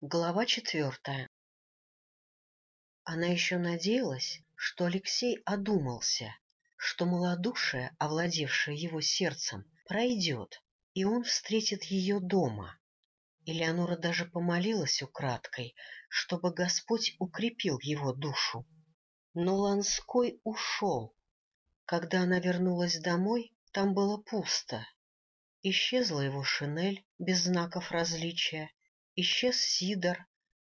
Глава четвертая Она еще надеялась, что Алексей одумался, что малодушие, овладевшее его сердцем, пройдет, и он встретит ее дома. Элеонора даже помолилась украдкой, чтобы Господь укрепил его душу. Но Ланской ушел. Когда она вернулась домой, там было пусто. Исчезла его шинель без знаков различия, исчез сидор,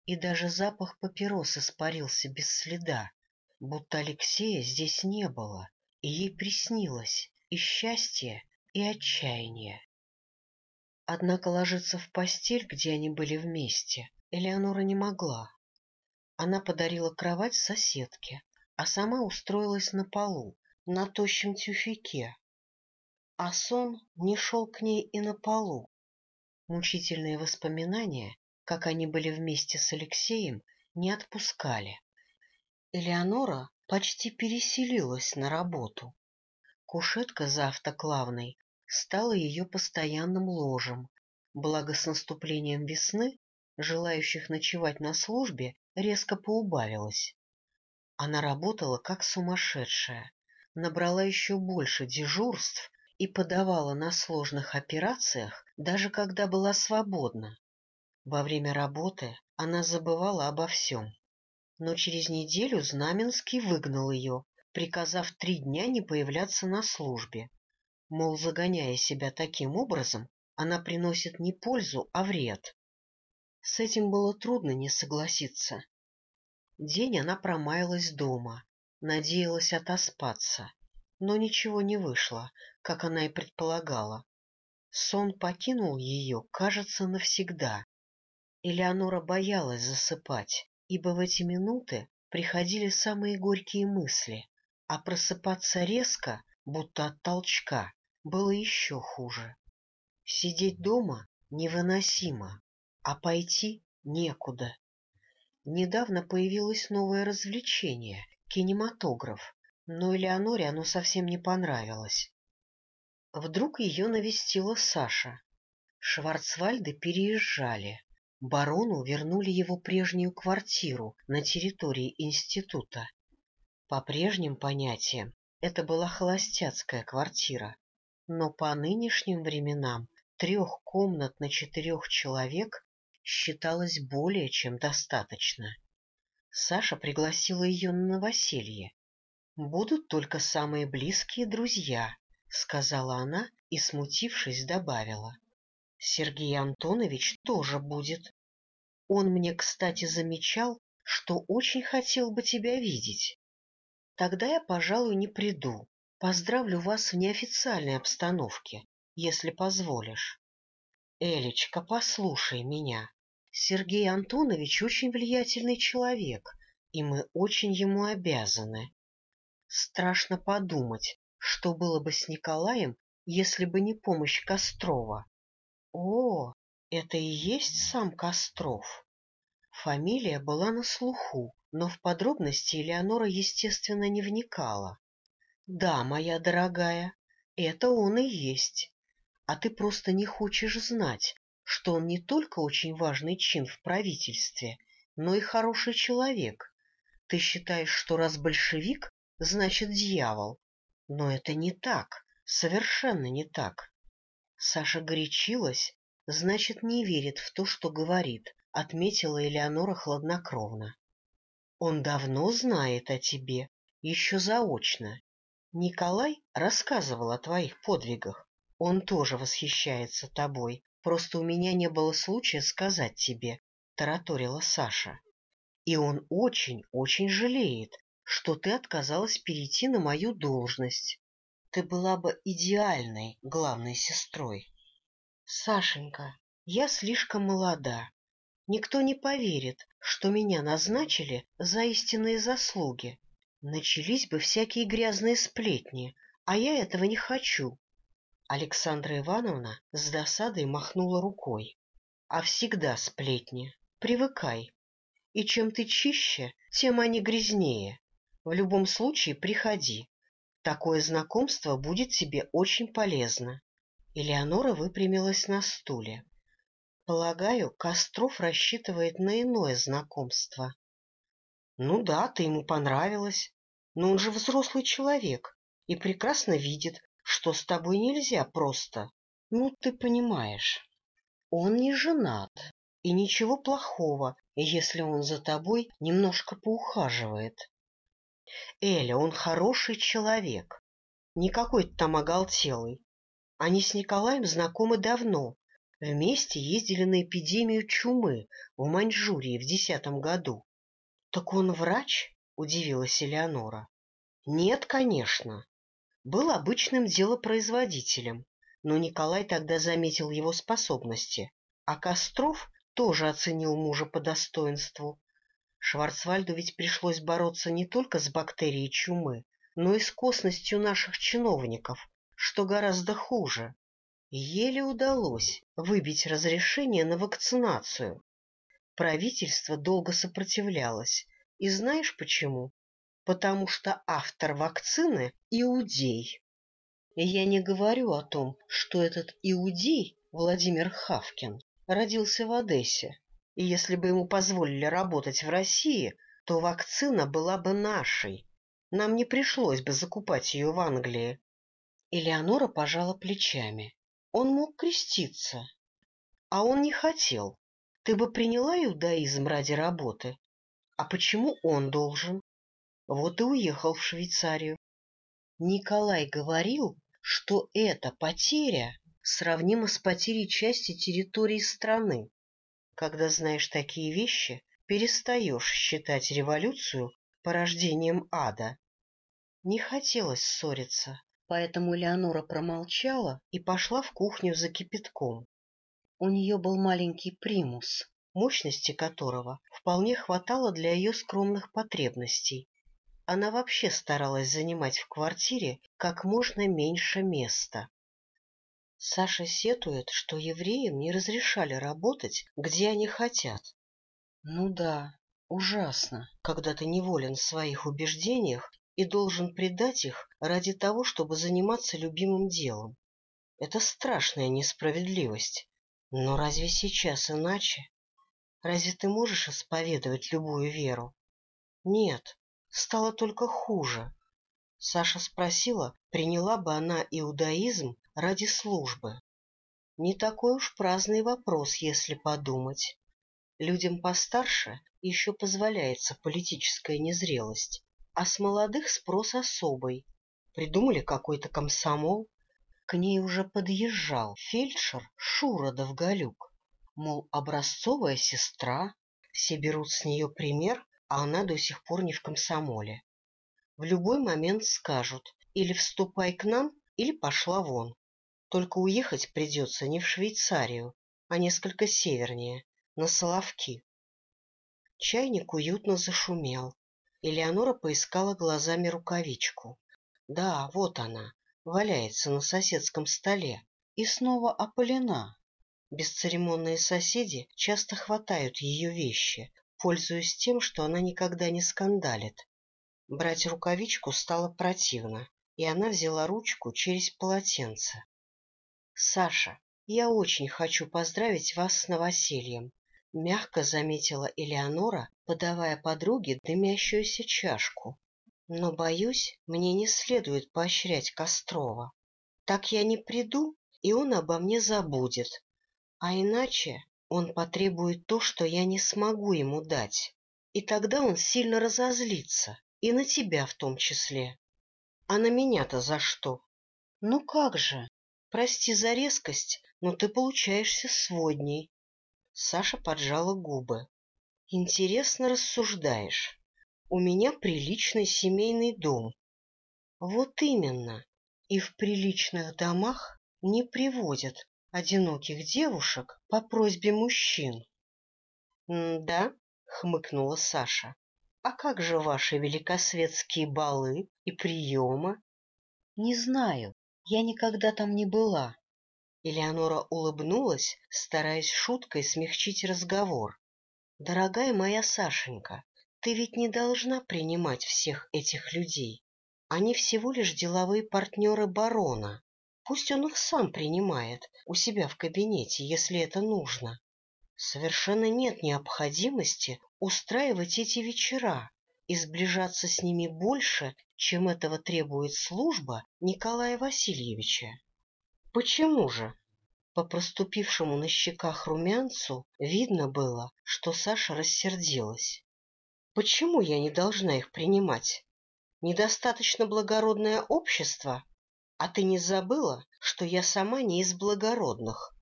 и даже запах папирос испарился без следа, будто Алексея здесь не было, и ей приснилось и счастье, и отчаяние. Однако ложиться в постель, где они были вместе, Элеонора не могла. Она подарила кровать соседке, а сама устроилась на полу, на тощем тюфяке. А сон не шел к ней и на полу. Мучительные воспоминания, как они были вместе с Алексеем, не отпускали. Элеонора почти переселилась на работу. Кушетка за автоклавной стала ее постоянным ложем, благо с наступлением весны желающих ночевать на службе резко поубавилось. Она работала как сумасшедшая, набрала еще больше дежурств и подавала на сложных операциях, даже когда была свободна. Во время работы она забывала обо всем. Но через неделю Знаменский выгнал ее, приказав три дня не появляться на службе. Мол, загоняя себя таким образом, она приносит не пользу, а вред. С этим было трудно не согласиться. День она промаялась дома, надеялась отоспаться, но ничего не вышло, как она и предполагала. Сон покинул ее, кажется, навсегда. Элеонора боялась засыпать, ибо в эти минуты приходили самые горькие мысли, а просыпаться резко, будто от толчка, было еще хуже. Сидеть дома невыносимо, а пойти некуда. Недавно появилось новое развлечение — кинематограф, но Элеоноре оно совсем не понравилось. Вдруг ее навестила Саша. Шварцвальды переезжали. Барону вернули его прежнюю квартиру на территории института. По прежним понятиям это была холостяцкая квартира, но по нынешним временам трех комнат на четырех человек считалось более чем достаточно. Саша пригласила ее на новоселье. «Будут только самые близкие друзья», — сказала она и, смутившись, добавила. Сергей Антонович тоже будет. Он мне, кстати, замечал, что очень хотел бы тебя видеть. Тогда я, пожалуй, не приду. Поздравлю вас в неофициальной обстановке, если позволишь. Элечка, послушай меня. Сергей Антонович очень влиятельный человек, и мы очень ему обязаны. Страшно подумать, что было бы с Николаем, если бы не помощь Кострова. О, это и есть сам Костров. Фамилия была на слуху, но в подробности Элеонора, естественно, не вникала. Да, моя дорогая, это он и есть. А ты просто не хочешь знать, что он не только очень важный чин в правительстве, но и хороший человек. Ты считаешь, что раз большевик, значит дьявол. Но это не так, совершенно не так. Саша горячилась, значит, не верит в то, что говорит, отметила Элеонора хладнокровно. Он давно знает о тебе, еще заочно. Николай рассказывал о твоих подвигах. Он тоже восхищается тобой. Просто у меня не было случая сказать тебе, — тараторила Саша. И он очень-очень жалеет, что ты отказалась перейти на мою должность ты была бы идеальной главной сестрой. Сашенька, я слишком молода. Никто не поверит, что меня назначили за истинные заслуги. Начались бы всякие грязные сплетни, а я этого не хочу. Александра Ивановна с досадой махнула рукой. А всегда сплетни. Привыкай. И чем ты чище, тем они грязнее. В любом случае приходи. Такое знакомство будет тебе очень полезно. Элеонора выпрямилась на стуле. Полагаю, Костров рассчитывает на иное знакомство. Ну да, ты ему понравилась, но он же взрослый человек и прекрасно видит, что с тобой нельзя просто. Ну, ты понимаешь. Он не женат, и ничего плохого, если он за тобой немножко поухаживает. Эля, он хороший человек, не какой-то там оголтелый. Они с Николаем знакомы давно, вместе ездили на эпидемию чумы в Маньчжурии в десятом году. — Так он врач? — удивилась Элеонора. — Нет, конечно. Был обычным делопроизводителем, но Николай тогда заметил его способности, а Костров тоже оценил мужа по достоинству. Шварцвальду ведь пришлось бороться не только с бактерией чумы, но и с косностью наших чиновников, что гораздо хуже. Еле удалось выбить разрешение на вакцинацию. Правительство долго сопротивлялось. И знаешь почему? Потому что автор вакцины – иудей. Я не говорю о том, что этот иудей, Владимир Хавкин, родился в Одессе, и если бы ему позволили работать в России, то вакцина была бы нашей. Нам не пришлось бы закупать ее в Англии. Элеонора пожала плечами. Он мог креститься. А он не хотел. Ты бы приняла иудаизм ради работы? А почему он должен? Вот и уехал в Швейцарию. Николай говорил, что эта потеря сравнима с потерей части территории страны. Когда знаешь такие вещи, перестаешь считать революцию порождением ада. Не хотелось ссориться, поэтому Леонора промолчала и пошла в кухню за кипятком. У нее был маленький примус, мощности которого вполне хватало для ее скромных потребностей, она вообще старалась занимать в квартире как можно меньше места. Саша сетует, что евреям не разрешали работать, где они хотят. Ну да, ужасно, когда ты неволен в своих убеждениях и должен предать их ради того, чтобы заниматься любимым делом. Это страшная несправедливость. Но разве сейчас иначе? Разве ты можешь исповедовать любую веру? Нет, стало только хуже. Саша спросила, приняла бы она иудаизм ради службы. Не такой уж праздный вопрос, если подумать. Людям постарше еще позволяется политическая незрелость, а с молодых спрос особый. Придумали какой-то комсомол. К ней уже подъезжал фельдшер Шура Довголюк. Мол, образцовая сестра, все берут с нее пример, а она до сих пор не в комсомоле. В любой момент скажут или вступай к нам, или пошла вон. Только уехать придется не в Швейцарию, а несколько севернее, на Соловки. Чайник уютно зашумел. Элеонора поискала глазами рукавичку. Да, вот она, валяется на соседском столе. И снова опалена. Бесцеремонные соседи часто хватают ее вещи, пользуясь тем, что она никогда не скандалит. Брать рукавичку стало противно, и она взяла ручку через полотенце. — Саша, я очень хочу поздравить вас с новосельем, — мягко заметила Элеонора, подавая подруге дымящуюся чашку. — Но, боюсь, мне не следует поощрять Кострова. Так я не приду, и он обо мне забудет. А иначе он потребует то, что я не смогу ему дать, и тогда он сильно разозлится, и на тебя в том числе. А на меня-то за что? Ну как же? Прости за резкость, но ты получаешься сводней. Саша поджала губы. Интересно рассуждаешь. У меня приличный семейный дом. Вот именно. И в приличных домах не приводят одиноких девушек по просьбе мужчин. — Да, — хмыкнула Саша. — А как же ваши великосветские балы и приемы? — Не знаю, я никогда там не была. Элеонора улыбнулась, стараясь шуткой смягчить разговор. — Дорогая моя Сашенька, ты ведь не должна принимать всех этих людей. Они всего лишь деловые партнеры барона. Пусть он их сам принимает у себя в кабинете, если это нужно. Совершенно нет необходимости устраивать эти вечера и сближаться с ними больше, чем этого требует служба Николая Васильевича. Почему же? По проступившему на щеках румянцу видно было, что Саша рассердилась. Почему я не должна их принимать? Недостаточно благородное общество? А ты не забыла, что я сама не из благородных?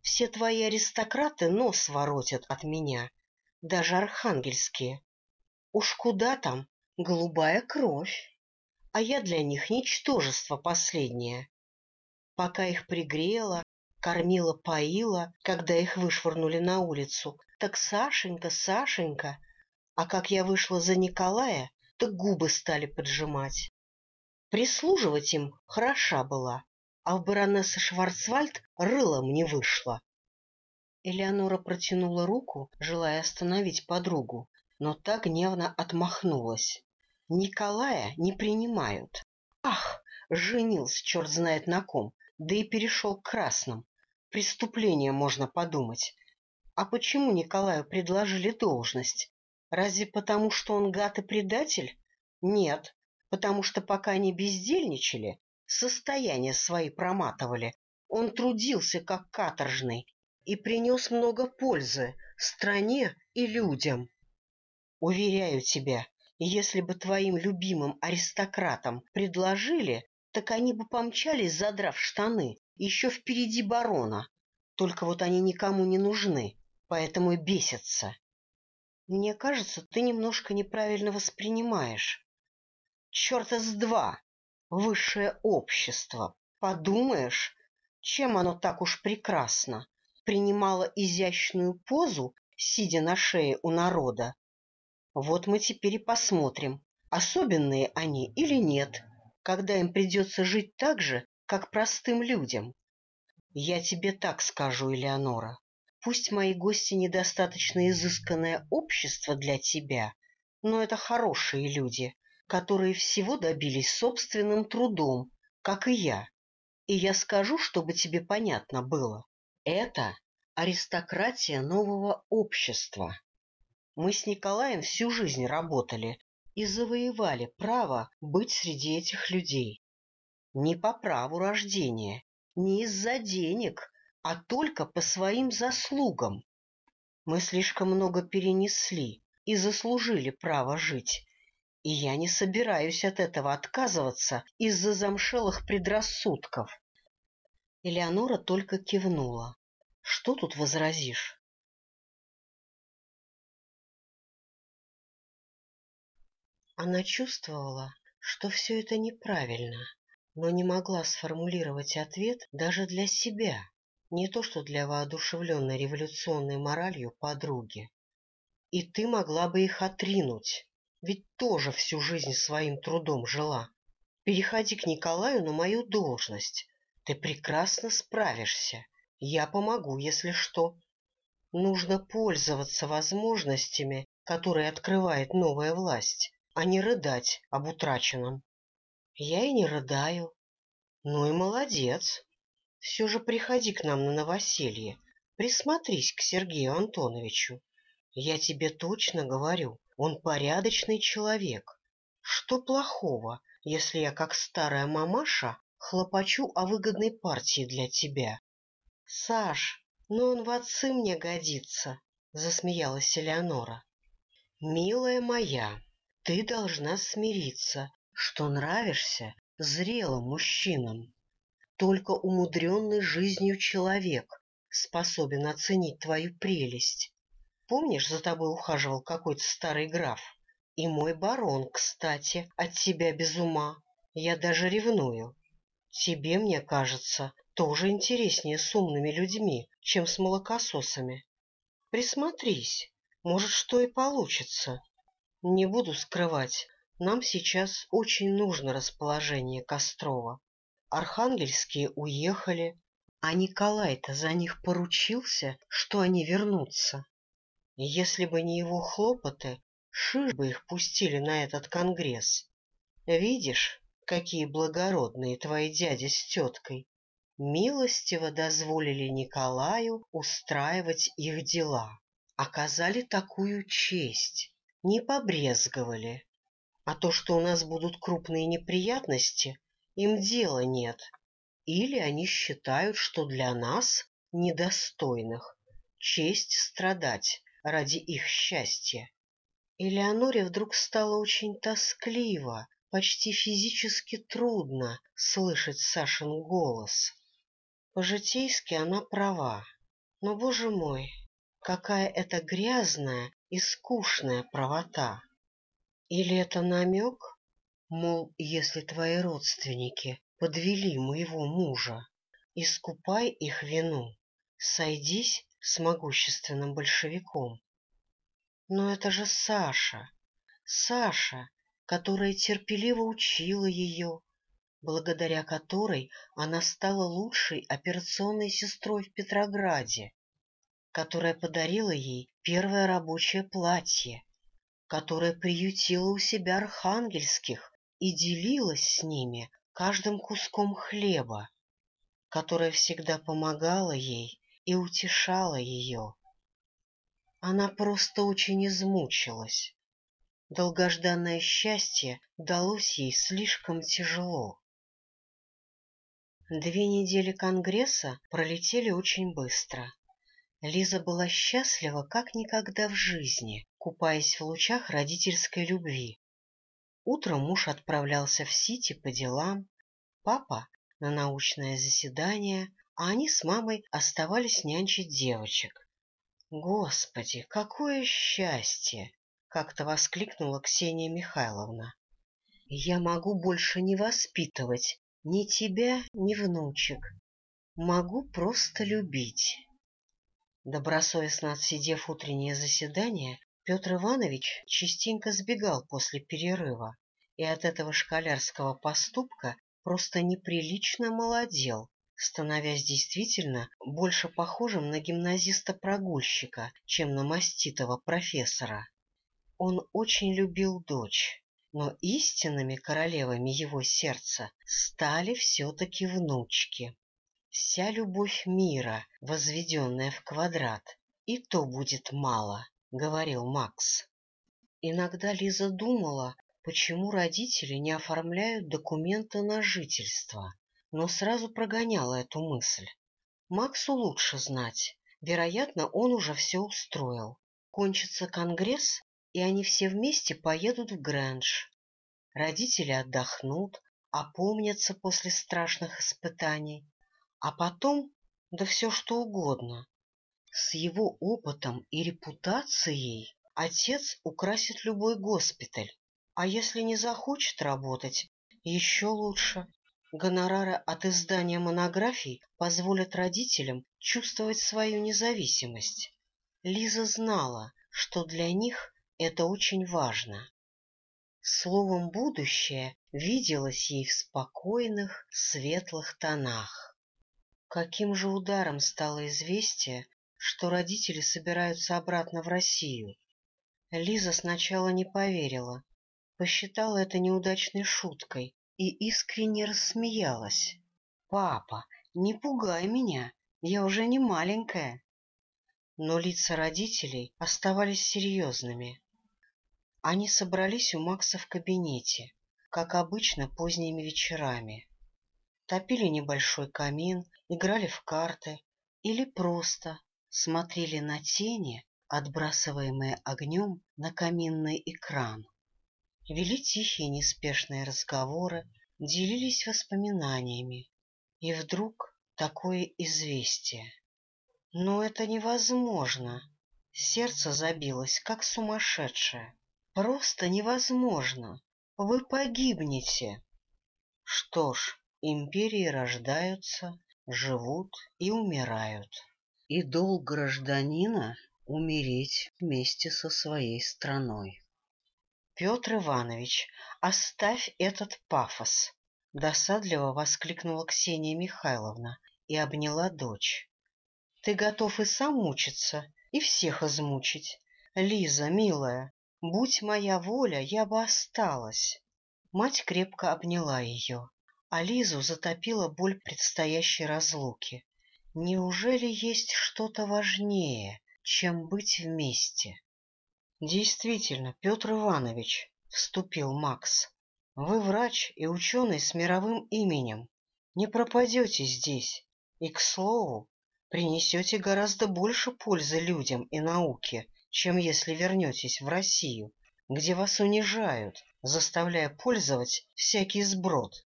Все твои аристократы нос воротят от меня, даже архангельские. Уж куда там, голубая кровь. А я для них ничтожество последнее. Пока их пригрела, кормила, поила, когда их вышвырнули на улицу. Так Сашенька, Сашенька. А как я вышла за Николая, так губы стали поджимать. Прислуживать им хороша была, а в баронесса Шварцвальд рылом не вышла. Элеонора протянула руку, желая остановить подругу, но та гневно отмахнулась. Николая не принимают. Ах, женился черт знает на ком, да и перешел к красным. Преступление можно подумать. А почему Николаю предложили должность? Разве потому, что он гад и предатель? Нет, потому что пока они бездельничали, состояния свои проматывали, он трудился как каторжный и принес много пользы стране и людям. Уверяю тебя, если бы твоим любимым аристократам предложили, так они бы помчались, задрав штаны, еще впереди барона. Только вот они никому не нужны, поэтому и бесятся. Мне кажется, ты немножко неправильно воспринимаешь. Черта с два! Высшее общество. Подумаешь, чем оно так уж прекрасно? Принимало изящную позу, сидя на шее у народа. Вот мы теперь и посмотрим, особенные они или нет, когда им придется жить так же, как простым людям. Я тебе так скажу, Элеонора. Пусть мои гости недостаточно изысканное общество для тебя, но это хорошие люди, которые всего добились собственным трудом, как и я. И я скажу, чтобы тебе понятно было. Это аристократия нового общества. Мы с Николаем всю жизнь работали и завоевали право быть среди этих людей. Не по праву рождения, не из-за денег, а только по своим заслугам. Мы слишком много перенесли и заслужили право жить, и я не собираюсь от этого отказываться из-за замшелых предрассудков. Элеонора только кивнула. Что тут возразишь? Она чувствовала, что все это неправильно но не могла сформулировать ответ даже для себя, не то что для воодушевленной революционной моралью подруги. И ты могла бы их отринуть, ведь тоже всю жизнь своим трудом жила. Переходи к Николаю на мою должность. Ты прекрасно справишься. Я помогу, если что. Нужно пользоваться возможностями, которые открывает новая власть, а не рыдать об утраченном. Я и не рыдаю. Ну и молодец. Все же приходи к нам на новоселье. Присмотрись к Сергею Антоновичу. Я тебе точно говорю, он порядочный человек. Что плохого, если я, как старая мамаша, хлопочу о выгодной партии для тебя? Саш, но он в отцы мне годится, — засмеялась Элеонора. Милая моя, ты должна смириться, что нравишься зрелым мужчинам. Только умудренный жизнью человек способен оценить твою прелесть. Помнишь, за тобой ухаживал какой-то старый граф? И мой барон, кстати, от тебя без ума. Я даже ревную. Тебе, мне кажется, тоже интереснее с умными людьми, чем с молокососами. Присмотрись, может, что и получится. Не буду скрывать, нам сейчас очень нужно расположение Кострова. Архангельские уехали, а Николай-то за них поручился, что они вернутся. Если бы не его хлопоты, шиш бы их пустили на этот конгресс. Видишь, какие благородные твои дяди с теткой. милостиво дозволили Николаю устраивать их дела, оказали такую честь, не побрезговали. А то, что у нас будут крупные неприятности, им дела нет. Или они считают, что для нас, недостойных, честь страдать ради их счастья. Элеоноре вдруг стало очень тоскливо, почти физически трудно слышать Сашин голос. По-житейски она права, но, боже мой, какая это грязная и скучная правота! Или это намек, мол, если твои родственники подвели моего мужа, искупай их вину, сойдись с могущественным большевиком. Но это же Саша, Саша, которая терпеливо учила ее, благодаря которой она стала лучшей операционной сестрой в Петрограде, которая подарила ей первое рабочее платье, которая приютила у себя архангельских и делилась с ними каждым куском хлеба, которая всегда помогала ей и утешала ее. Она просто очень измучилась. Долгожданное счастье далось ей слишком тяжело. Две недели Конгресса пролетели очень быстро. Лиза была счастлива как никогда в жизни, купаясь в лучах родительской любви. Утром муж отправлялся в Сити по делам, папа — на научное заседание, а они с мамой оставались нянчить девочек. «Господи, какое счастье!» — как-то воскликнула Ксения Михайловна. «Я могу больше не воспитывать ни тебя, ни внучек. Могу просто любить. Добросовестно отсидев утреннее заседание, Петр Иванович частенько сбегал после перерыва и от этого школярского поступка просто неприлично молодел, становясь действительно больше похожим на гимназиста-прогульщика, чем на маститого профессора. Он очень любил дочь, но истинными королевами его сердца стали все-таки внучки. Вся любовь мира, возведенная в квадрат, и то будет мало, — говорил Макс. Иногда Лиза думала, почему родители не оформляют документы на жительство, но сразу прогоняла эту мысль. Максу лучше знать. Вероятно, он уже все устроил. Кончится конгресс, и они все вместе поедут в Грэндж. Родители отдохнут, опомнятся после страшных испытаний, а потом, да все что угодно. С его опытом и репутацией отец украсит любой госпиталь, а если не захочет работать, еще лучше. Гонорары от издания монографий позволят родителям чувствовать свою независимость. Лиза знала, что для них это очень важно. Словом, будущее виделось ей в спокойных, светлых тонах. Каким же ударом стало известие, что родители собираются обратно в Россию? Лиза сначала не поверила, посчитала это неудачной шуткой и искренне рассмеялась. «Папа, не пугай меня, я уже не маленькая». Но лица родителей оставались серьезными. Они собрались у Макса в кабинете, как обычно поздними вечерами. Топили небольшой камин, играли в карты или просто смотрели на тени, отбрасываемые огнем на каминный экран. Вели тихие неспешные разговоры, делились воспоминаниями. И вдруг такое известие. Но это невозможно. Сердце забилось, как сумасшедшее. Просто невозможно. Вы погибнете. Что ж, империи рождаются, живут и умирают. И долг гражданина — умереть вместе со своей страной. Петр Иванович, оставь этот пафос! — досадливо воскликнула Ксения Михайловна и обняла дочь. — Ты готов и сам мучиться, и всех измучить. Лиза, милая, Будь моя воля, я бы осталась. Мать крепко обняла ее. А Лизу затопила боль предстоящей разлуки. Неужели есть что-то важнее, чем быть вместе? — Действительно, Петр Иванович, — вступил Макс, — вы врач и ученый с мировым именем. Не пропадете здесь. И, к слову, принесете гораздо больше пользы людям и науке, чем если вернетесь в Россию, где вас унижают, заставляя пользовать всякий сброд.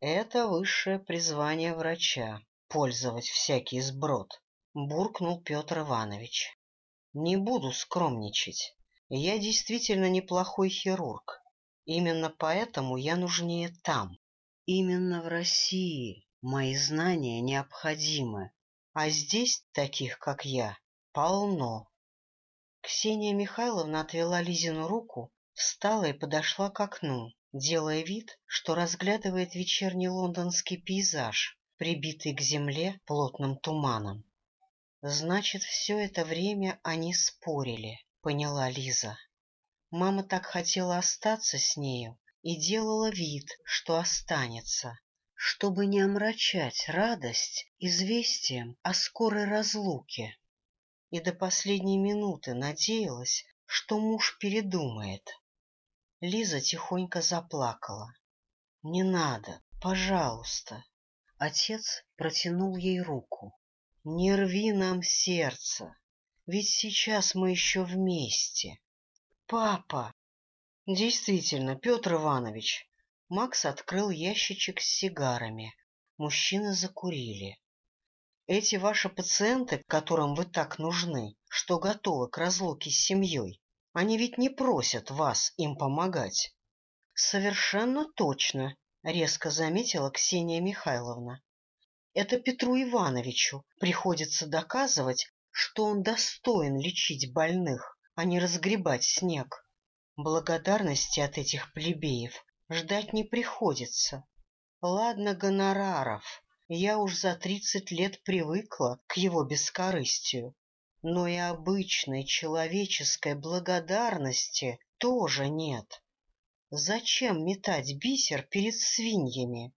Это высшее призвание врача — пользовать всякий сброд, — буркнул Петр Иванович. Не буду скромничать. Я действительно неплохой хирург. Именно поэтому я нужнее там. Именно в России мои знания необходимы, а здесь таких, как я, полно. Ксения Михайловна отвела Лизину руку, встала и подошла к окну, делая вид, что разглядывает вечерний лондонский пейзаж, прибитый к земле плотным туманом. Значит, все это время они спорили, поняла Лиза. Мама так хотела остаться с нею и делала вид, что останется, чтобы не омрачать радость известием о скорой разлуке и до последней минуты надеялась, что муж передумает. Лиза тихонько заплакала. — Не надо, пожалуйста. Отец протянул ей руку. — Не рви нам сердце, ведь сейчас мы еще вместе. — Папа! — Действительно, Петр Иванович. Макс открыл ящичек с сигарами. Мужчины закурили. Эти ваши пациенты, которым вы так нужны, что готовы к разлуке с семьей, они ведь не просят вас им помогать. — Совершенно точно, — резко заметила Ксения Михайловна. Это Петру Ивановичу приходится доказывать, что он достоин лечить больных, а не разгребать снег. Благодарности от этих плебеев ждать не приходится. Ладно гонораров, я уж за тридцать лет привыкла к его бескорыстию, но и обычной человеческой благодарности тоже нет. Зачем метать бисер перед свиньями?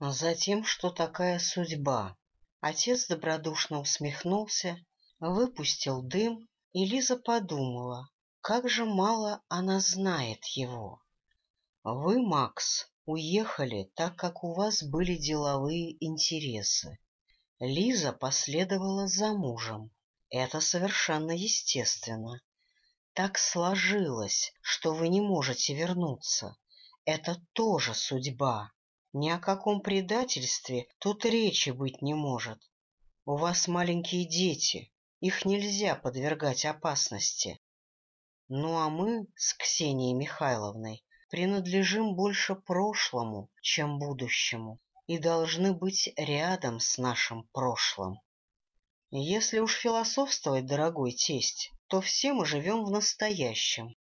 Затем, что такая судьба. Отец добродушно усмехнулся, выпустил дым, и Лиза подумала, как же мало она знает его. Вы, Макс, уехали, так как у вас были деловые интересы. Лиза последовала за мужем. Это совершенно естественно. Так сложилось, что вы не можете вернуться. Это тоже судьба. Ни о каком предательстве тут речи быть не может. У вас маленькие дети, их нельзя подвергать опасности. Ну а мы с Ксенией Михайловной принадлежим больше прошлому, чем будущему, и должны быть рядом с нашим прошлым. Если уж философствовать, дорогой тесть, то все мы живем в настоящем.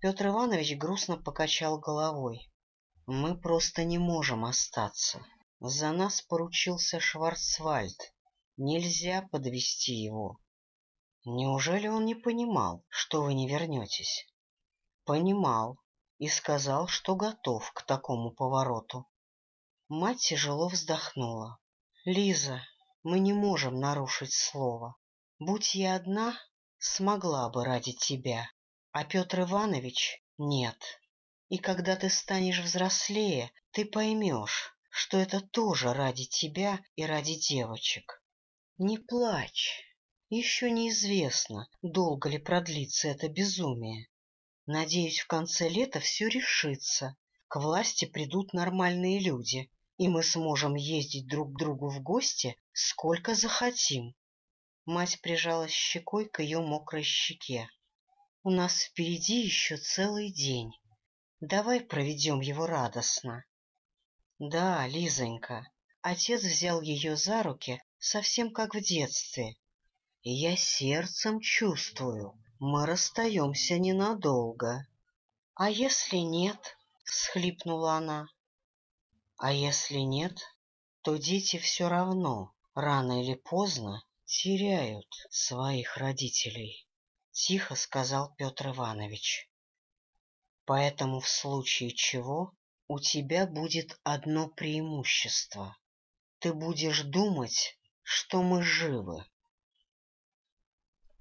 Петр Иванович грустно покачал головой. Мы просто не можем остаться. За нас поручился Шварцвальд. Нельзя подвести его. Неужели он не понимал, что вы не вернетесь? Понимал, и сказал, что готов к такому повороту. Мать тяжело вздохнула. — Лиза, мы не можем нарушить слово. Будь я одна, смогла бы ради тебя, а Петр Иванович — нет. И когда ты станешь взрослее, ты поймешь, что это тоже ради тебя и ради девочек. Не плачь. Еще неизвестно, долго ли продлится это безумие. Надеюсь, в конце лета все решится. К власти придут нормальные люди, и мы сможем ездить друг к другу в гости, сколько захотим. Мать прижалась щекой к ее мокрой щеке. У нас впереди еще целый день. Давай проведем его радостно. Да, Лизонька. Отец взял ее за руки, совсем как в детстве. Я сердцем чувствую, мы расстаемся ненадолго. — А если нет? — всхлипнула она. — А если нет, то дети все равно, рано или поздно, теряют своих родителей, — тихо сказал Петр Иванович. Поэтому в случае чего у тебя будет одно преимущество. Ты будешь думать, что мы живы.